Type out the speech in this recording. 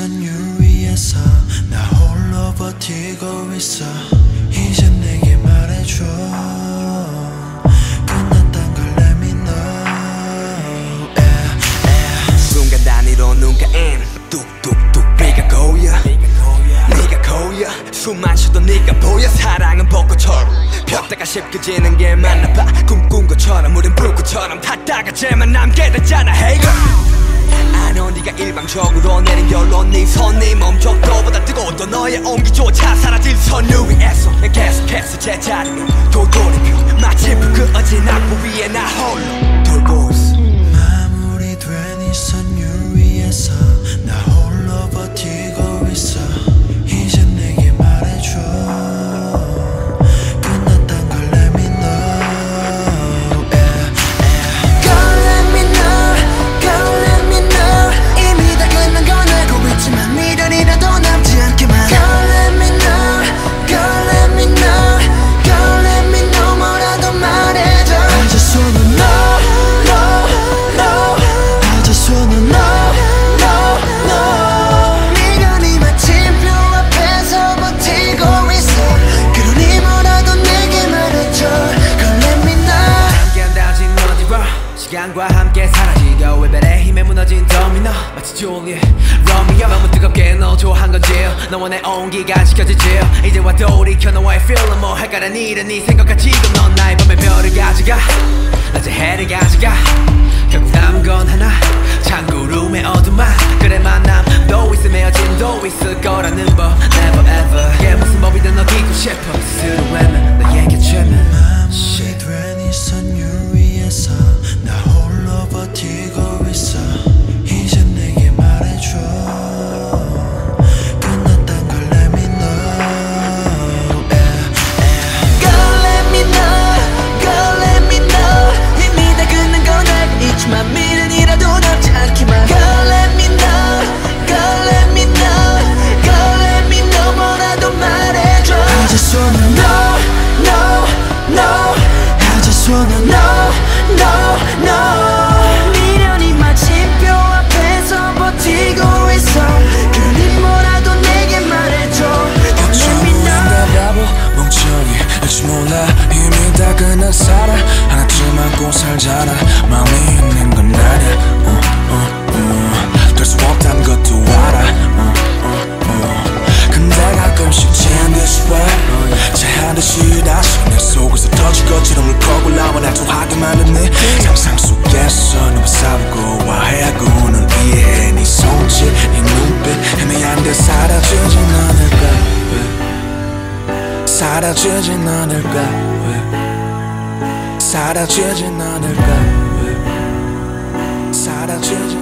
선유 위에서 나 홀로 버티고 있어. 이제 내게 말해줘. 끝났단 걸 let me know. Yeah, yeah. 순간 단위로 눈가엔 뚝뚝뚝 비가 고여. 네가 고여. 숨만 쉬도 네가 보여. 사랑은 벚꽃처럼 폈다가 쉽게 지는 게 맞나 봐. 꿈꾼 것처럼 우린 불꽃처럼 탔다가 쟤만 남게 됐잖아. Hey girl 네가 일방적으로 내린 결론 네 손이 멈춰도보다 뜨거웠던 너의 온기조차 사라질 선유 위에서 난 계속해서 제자리로 도돌이표 마치 그 어진 악보 위에 나 홀로 돌고 마치 줄리엣 로미오 너무 뜨겁게 너 좋아한 건지? 너와 내 온기가 지켜지지? 이제와 돌이켜 너와의 feeling 뭐 할까란 일은 네 생각과 지금 넌 나의 밤의 별을 가져가. 낮에 해를 가져가. 결국 남은 건 하나. 창구룸의 어둠만 그래 만 살잖아 마음이 있는 건 아냐 어, 어, 어. 될수 없단 것도 알아. 어, 어, 어. 근데 가끔씩 제한 듯이 왜 제한 듯이 다시 내 속에서 터질 것처럼 울컥 올라와 날 좋아하기만 했네 상상 속에서 너무 싸우고 와해하고 널 이해해 네 손짓 네 눈빛 애매한 듯 사라지진 않을까? 왜 사라지진 않을까? 왜 사라지진 않을까? 왜? 사라지진